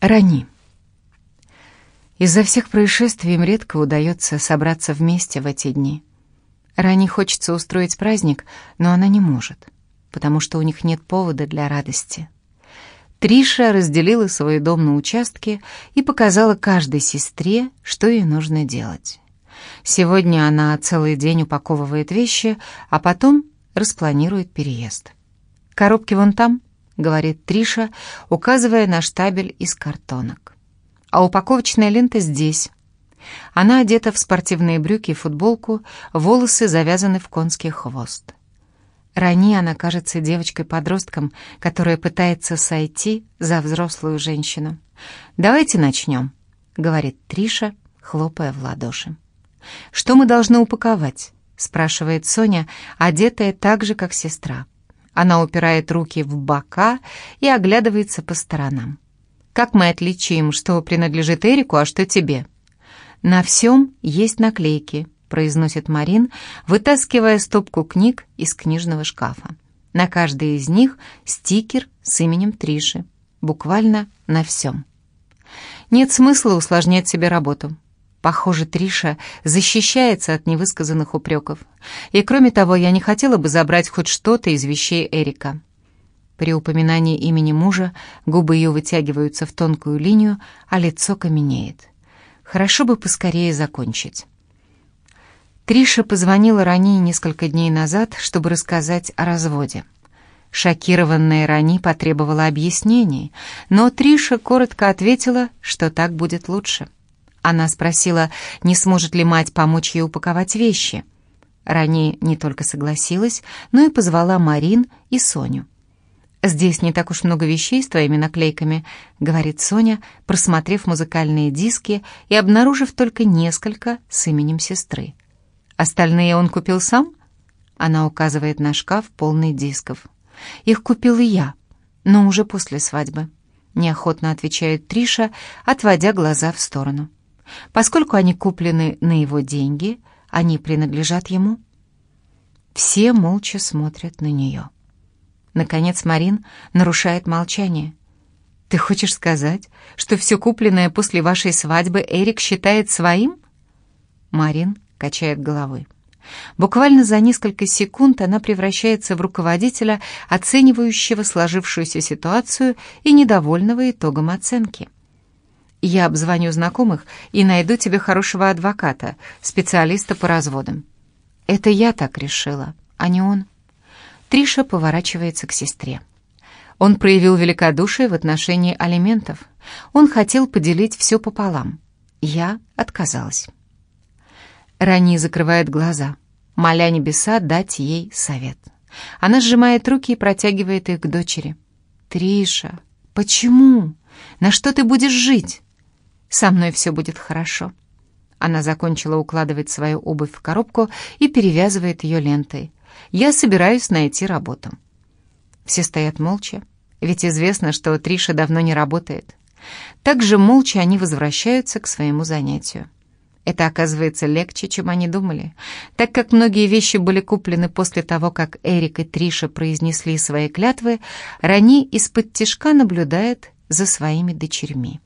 Рани. Из-за всех происшествий им редко удается собраться вместе в эти дни. Рани хочется устроить праздник, но она не может, потому что у них нет повода для радости. Триша разделила свой дом на участки и показала каждой сестре, что ей нужно делать. Сегодня она целый день упаковывает вещи, а потом распланирует переезд. «Коробки вон там», — говорит Триша, указывая на штабель из картонок. «А упаковочная лента здесь». Она одета в спортивные брюки и футболку, волосы завязаны в конский хвост. Ранее она кажется девочкой-подростком, которая пытается сойти за взрослую женщину. «Давайте начнем», — говорит Триша, хлопая в ладоши. «Что мы должны упаковать?» — спрашивает Соня, одетая так же, как сестра. Она упирает руки в бока и оглядывается по сторонам. «Как мы отличим, что принадлежит Эрику, а что тебе?» «На всем есть наклейки», — произносит Марин, вытаскивая стопку книг из книжного шкафа. На каждой из них стикер с именем Триши. Буквально на всем. Нет смысла усложнять себе работу. Похоже, Триша защищается от невысказанных упреков. И кроме того, я не хотела бы забрать хоть что-то из вещей Эрика. При упоминании имени мужа губы ее вытягиваются в тонкую линию, а лицо каменеет. Хорошо бы поскорее закончить. Триша позвонила ранее несколько дней назад, чтобы рассказать о разводе. Шокированная Рани потребовала объяснений, но Триша коротко ответила, что так будет лучше. Она спросила, не сможет ли мать помочь ей упаковать вещи. Рани не только согласилась, но и позвала Марин и Соню. «Здесь не так уж много вещей с твоими наклейками», — говорит Соня, просмотрев музыкальные диски и обнаружив только несколько с именем сестры. «Остальные он купил сам?» Она указывает на шкаф, полный дисков. «Их купил и я, но уже после свадьбы», — неохотно отвечает Триша, отводя глаза в сторону. Поскольку они куплены на его деньги, они принадлежат ему. Все молча смотрят на нее. Наконец Марин нарушает молчание. «Ты хочешь сказать, что все купленное после вашей свадьбы Эрик считает своим?» Марин качает головой. Буквально за несколько секунд она превращается в руководителя, оценивающего сложившуюся ситуацию и недовольного итогом оценки. Я обзвоню знакомых и найду тебе хорошего адвоката, специалиста по разводам. Это я так решила, а не он. Триша поворачивается к сестре. Он проявил великодушие в отношении алиментов. Он хотел поделить все пополам. Я отказалась. Рани закрывает глаза, моля небеса дать ей совет. Она сжимает руки и протягивает их к дочери. «Триша, почему? На что ты будешь жить?» Со мной все будет хорошо». Она закончила укладывать свою обувь в коробку и перевязывает ее лентой. «Я собираюсь найти работу». Все стоят молча, ведь известно, что Триша давно не работает. Также молча они возвращаются к своему занятию. Это оказывается легче, чем они думали, так как многие вещи были куплены после того, как Эрик и Триша произнесли свои клятвы, Рани из-под тишка наблюдает за своими дочерьми.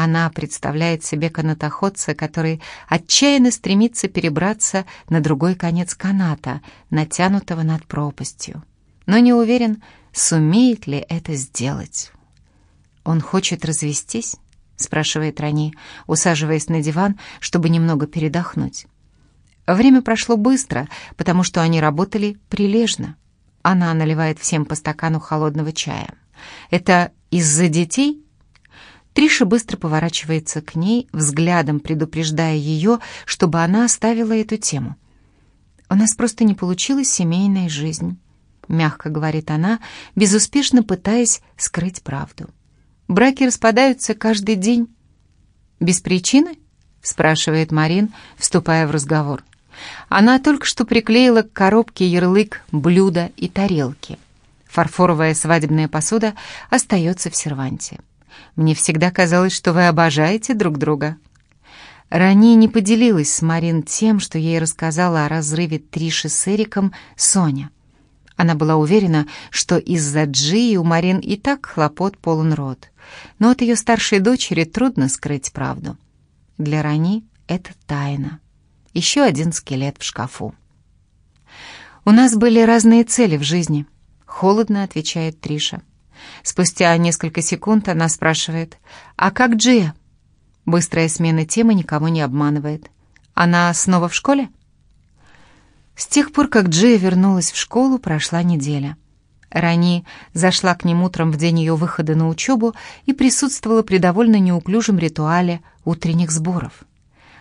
Она представляет себе канатоходца, который отчаянно стремится перебраться на другой конец каната, натянутого над пропастью, но не уверен, сумеет ли это сделать. «Он хочет развестись?» — спрашивает Рани, усаживаясь на диван, чтобы немного передохнуть. Время прошло быстро, потому что они работали прилежно. Она наливает всем по стакану холодного чая. «Это из-за детей?» Триша быстро поворачивается к ней, взглядом предупреждая ее, чтобы она оставила эту тему. «У нас просто не получилась семейная жизнь», — мягко говорит она, безуспешно пытаясь скрыть правду. «Браки распадаются каждый день». «Без причины?» — спрашивает Марин, вступая в разговор. Она только что приклеила к коробке ярлык «блюда» и «тарелки». Фарфоровая свадебная посуда остается в серванте. Мне всегда казалось, что вы обожаете друг друга». Рани не поделилась с Марин тем, что ей рассказала о разрыве Триши с Эриком Соня. Она была уверена, что из-за Джи у Марин и так хлопот полон рот. Но от ее старшей дочери трудно скрыть правду. Для Рани это тайна. Еще один скелет в шкафу. «У нас были разные цели в жизни», — холодно отвечает Триша. Спустя несколько секунд она спрашивает, «А как Джия?» Быстрая смена темы никого не обманывает. «Она снова в школе?» С тех пор, как Джия вернулась в школу, прошла неделя. Рани зашла к ним утром в день ее выхода на учебу и присутствовала при довольно неуклюжем ритуале утренних сборов.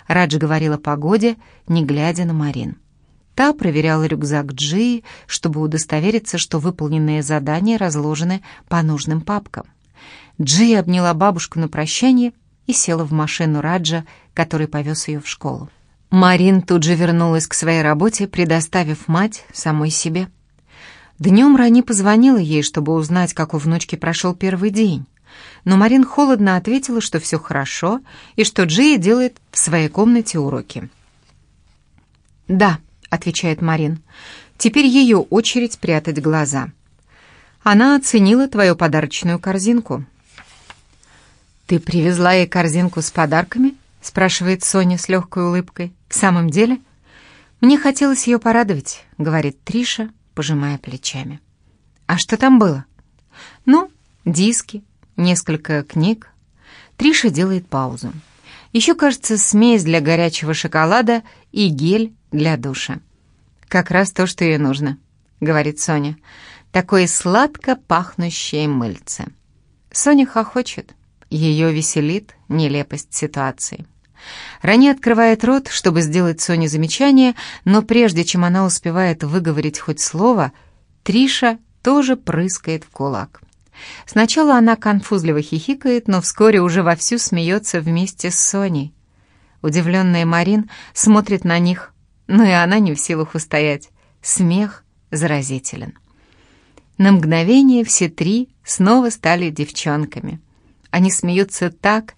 Радж говорила о погоде, не глядя на Марин. Та проверяла рюкзак Джии, чтобы удостовериться, что выполненные задания разложены по нужным папкам. Джи обняла бабушку на прощание и села в машину Раджа, который повез ее в школу. Марин тут же вернулась к своей работе, предоставив мать самой себе. Днем Рани позвонила ей, чтобы узнать, как у внучки прошел первый день. Но Марин холодно ответила, что все хорошо и что Джия делает в своей комнате уроки. «Да», — отвечает Марин, — «теперь ее очередь прятать глаза». Она оценила твою подарочную корзинку. «Ты привезла ей корзинку с подарками?» — спрашивает Соня с легкой улыбкой. «В самом деле?» «Мне хотелось ее порадовать», — говорит Триша, пожимая плечами. «А что там было?» «Ну, диски, несколько книг». Триша делает паузу. Еще, кажется, смесь для горячего шоколада и гель для душа. «Как раз то, что ей нужно», — говорит Соня. «Такое сладко пахнущее мыльце». Соня хохочет. Ее веселит нелепость ситуации. Рани открывает рот, чтобы сделать Соне замечание, но прежде чем она успевает выговорить хоть слово, Триша тоже прыскает в кулак. Сначала она конфузливо хихикает, но вскоре уже вовсю смеется вместе с Соней. Удивленная Марин смотрит на них, но и она не в силах устоять. Смех заразителен. На мгновение все три снова стали девчонками. Они смеются так,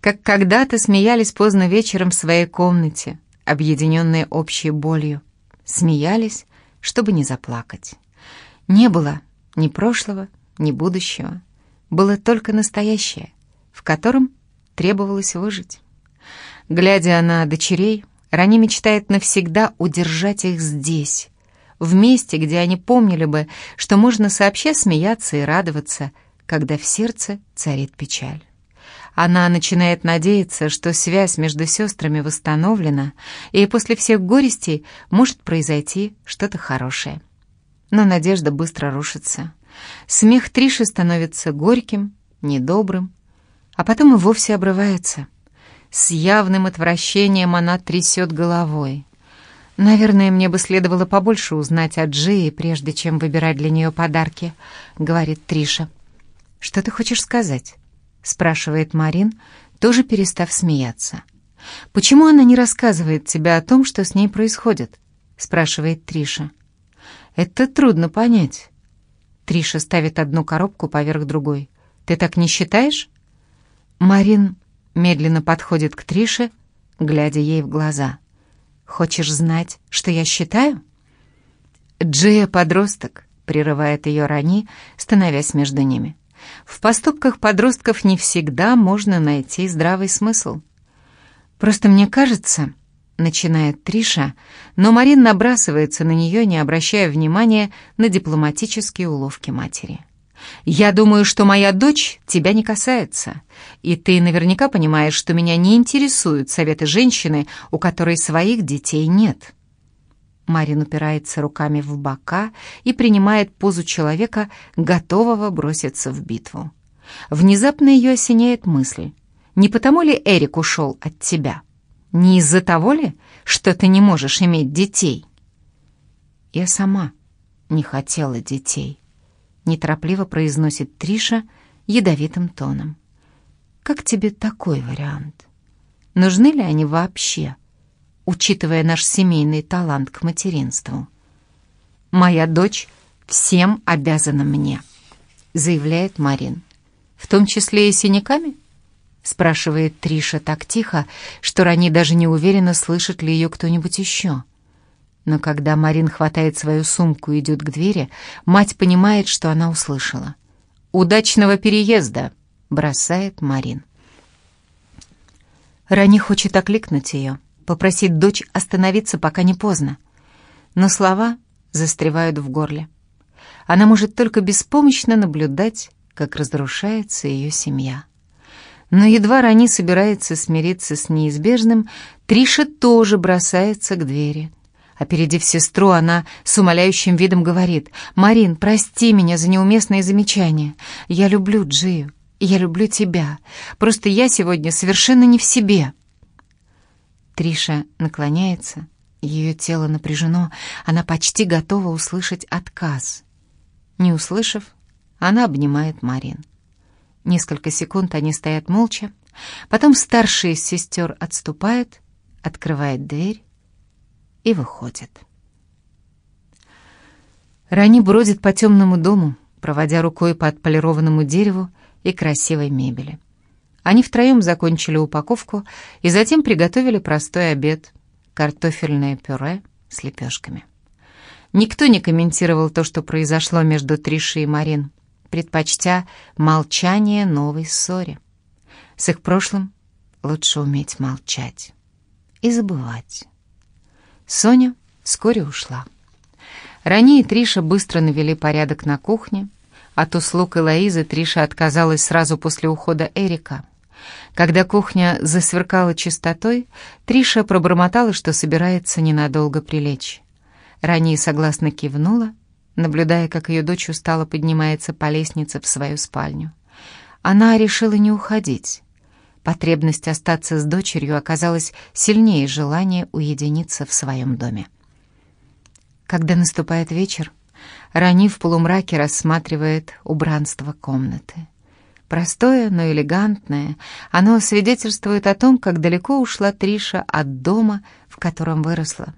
как когда-то смеялись поздно вечером в своей комнате, объединенные общей болью. Смеялись, чтобы не заплакать. Не было ни прошлого, ни будущего. Было только настоящее, в котором требовалось выжить. Глядя на дочерей, Рани мечтает навсегда удержать их здесь, в месте, где они помнили бы, что можно сообща смеяться и радоваться, когда в сердце царит печаль. Она начинает надеяться, что связь между сестрами восстановлена, и после всех горестей может произойти что-то хорошее. Но надежда быстро рушится. Смех Триши становится горьким, недобрым, а потом и вовсе обрывается. С явным отвращением она трясет головой. «Наверное, мне бы следовало побольше узнать о Джии, прежде чем выбирать для нее подарки», — говорит Триша. «Что ты хочешь сказать?» — спрашивает Марин, тоже перестав смеяться. «Почему она не рассказывает тебе о том, что с ней происходит?» — спрашивает Триша. «Это трудно понять». Триша ставит одну коробку поверх другой. «Ты так не считаешь?» Марин медленно подходит к Трише, глядя ей в глаза. «Хочешь знать, что я считаю?» «Джия — подросток», — прерывает ее Рани, становясь между ними. В поступках подростков не всегда можно найти здравый смысл. «Просто мне кажется...» — начинает Триша, но Марин набрасывается на нее, не обращая внимания на дипломатические уловки матери. «Я думаю, что моя дочь тебя не касается, и ты наверняка понимаешь, что меня не интересуют советы женщины, у которой своих детей нет». Марин упирается руками в бока и принимает позу человека, готового броситься в битву. Внезапно ее осеняет мысль. Не потому ли Эрик ушел от тебя? Не из-за того ли, что ты не можешь иметь детей? Я сама не хотела детей, неторопливо произносит Триша ядовитым тоном. Как тебе такой вариант? Нужны ли они вообще? учитывая наш семейный талант к материнству. «Моя дочь всем обязана мне», — заявляет Марин. «В том числе и синяками?» — спрашивает Триша так тихо, что Рани даже не уверена, слышит ли ее кто-нибудь еще. Но когда Марин хватает свою сумку и идет к двери, мать понимает, что она услышала. «Удачного переезда!» — бросает Марин. Рани хочет окликнуть ее, попросить дочь остановиться, пока не поздно. Но слова застревают в горле. Она может только беспомощно наблюдать, как разрушается ее семья. Но едва Рани собирается смириться с неизбежным, Триша тоже бросается к двери. Опередив сестру, она с умоляющим видом говорит, «Марин, прости меня за неуместные замечания. Я люблю Джию, я люблю тебя. Просто я сегодня совершенно не в себе». Триша наклоняется, ее тело напряжено, она почти готова услышать отказ. Не услышав, она обнимает Марин. Несколько секунд они стоят молча, потом старшая из сестер отступает, открывает дверь и выходит. Рани бродит по темному дому, проводя рукой по отполированному дереву и красивой мебели. Они втроем закончили упаковку и затем приготовили простой обед — картофельное пюре с лепешками. Никто не комментировал то, что произошло между Тришей и Марин, предпочтя молчание новой ссоре. С их прошлым лучше уметь молчать и забывать. Соня вскоре ушла. Рани и Триша быстро навели порядок на кухне. От услуг Элоизы Триша отказалась сразу после ухода Эрика. Когда кухня засверкала чистотой, Триша пробормотала, что собирается ненадолго прилечь. Рани согласно кивнула, наблюдая, как ее дочь устало поднимается по лестнице в свою спальню. Она решила не уходить. Потребность остаться с дочерью оказалась сильнее желания уединиться в своем доме. Когда наступает вечер, Рани в полумраке рассматривает убранство комнаты. Простое, но элегантное, оно свидетельствует о том, как далеко ушла Триша от дома, в котором выросла.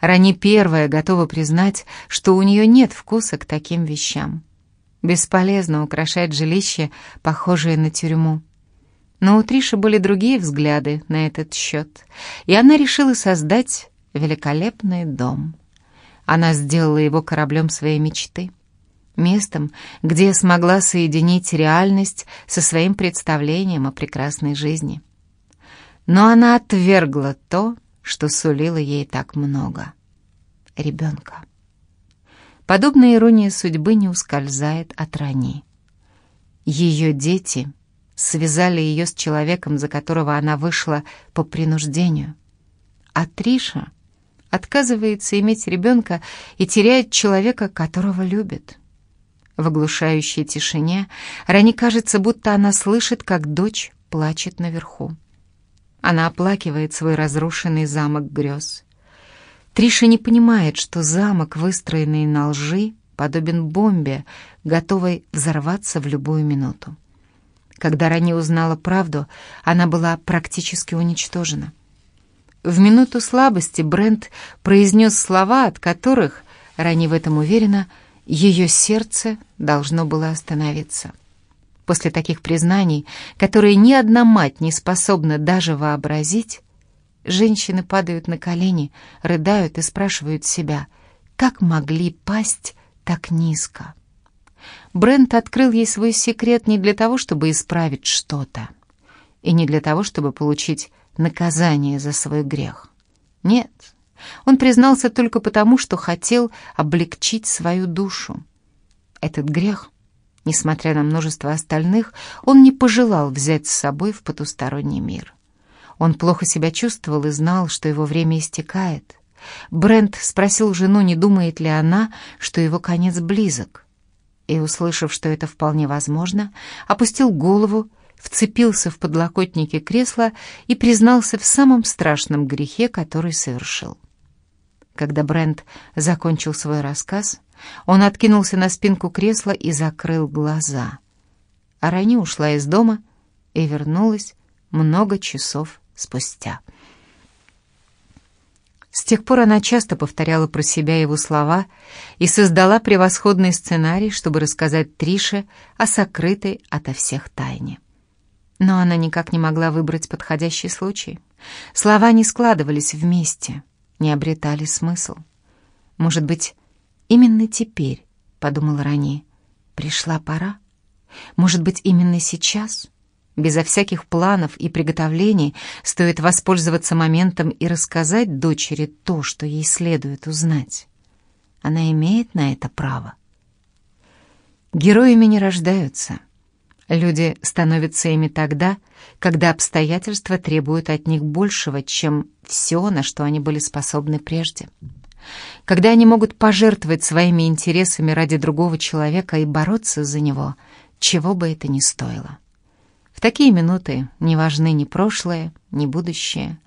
Рани первая готова признать, что у нее нет вкуса к таким вещам. Бесполезно украшать жилище, похожее на тюрьму. Но у Триши были другие взгляды на этот счет, и она решила создать великолепный дом. Она сделала его кораблем своей мечты, местом, где смогла соединить реальность со своим представлением о прекрасной жизни. Но она отвергла то, что сулило ей так много. Ребенка. Подобная ирония судьбы не ускользает от Рани. Ее дети связали ее с человеком, за которого она вышла по принуждению. А Триша отказывается иметь ребенка и теряет человека, которого любит. В оглушающей тишине Рани кажется, будто она слышит, как дочь плачет наверху. Она оплакивает свой разрушенный замок грез. Триша не понимает, что замок, выстроенный на лжи, подобен бомбе, готовой взорваться в любую минуту. Когда Рани узнала правду, она была практически уничтожена. В минуту слабости Брент произнес слова, от которых, Рани в этом уверена, ее сердце должно было остановиться. После таких признаний, которые ни одна мать не способна даже вообразить, женщины падают на колени, рыдают и спрашивают себя, как могли пасть так низко. Брент открыл ей свой секрет не для того, чтобы исправить что-то, и не для того, чтобы получить наказание за свой грех. Нет, он признался только потому, что хотел облегчить свою душу. Этот грех Несмотря на множество остальных, он не пожелал взять с собой в потусторонний мир. Он плохо себя чувствовал и знал, что его время истекает. Брент спросил жену, не думает ли она, что его конец близок. И, услышав, что это вполне возможно, опустил голову, вцепился в подлокотники кресла и признался в самом страшном грехе, который совершил. Когда Брент закончил свой рассказ, он откинулся на спинку кресла и закрыл глаза. А Рани ушла из дома и вернулась много часов спустя. С тех пор она часто повторяла про себя его слова и создала превосходный сценарий, чтобы рассказать Трише о сокрытой ото всех тайне. Но она никак не могла выбрать подходящий случай. Слова не складывались вместе. не обретали смысл. Может быть, именно теперь, подумала Рани, пришла пора? Может быть, именно сейчас, безо всяких планов и приготовлений, стоит воспользоваться моментом и рассказать дочери то, что ей следует узнать? Она имеет на это право. Героями не рождаются. Люди становятся ими тогда, когда обстоятельства требуют от них большего, чем все, на что они были способны прежде. Когда они могут пожертвовать своими интересами ради другого человека и бороться за него, чего бы это ни стоило. Такие минуты не важны ни прошлое, ни будущее.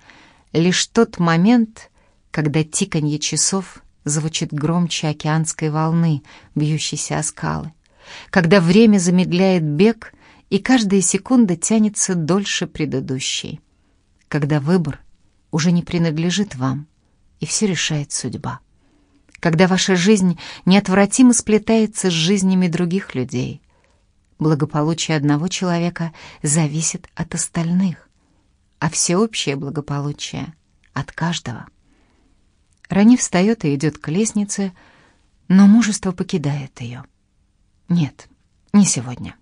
Лишь тот момент, когда тиканье часов звучит громче океанской волны, бьющейся о скалы. Когда время замедляет бег, и каждая секунда тянется дольше предыдущей. Когда выбор уже не принадлежит вам, и все решает судьба. Когда ваша жизнь неотвратимо сплетается с жизнями других людей. Благополучие одного человека зависит от остальных, а всеобщее благополучие — от каждого. Рани встает и идет к лестнице, но мужество покидает ее. Нет, не сегодня.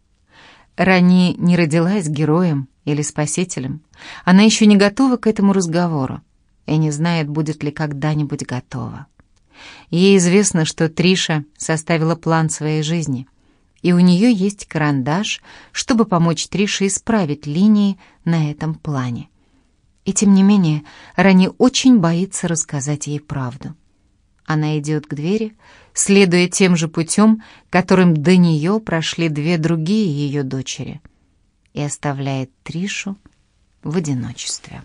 Рани не родилась героем или спасителем. Она еще не готова к этому разговору и не знает, будет ли когда-нибудь готова. Ей известно, что Триша составила план своей жизни, и у нее есть карандаш, чтобы помочь Трише исправить линии на этом плане. И тем не менее, Рани очень боится рассказать ей правду. Она идет к двери, следуя тем же путем, которым до нее прошли две другие ее дочери, и оставляет Тришу в одиночестве.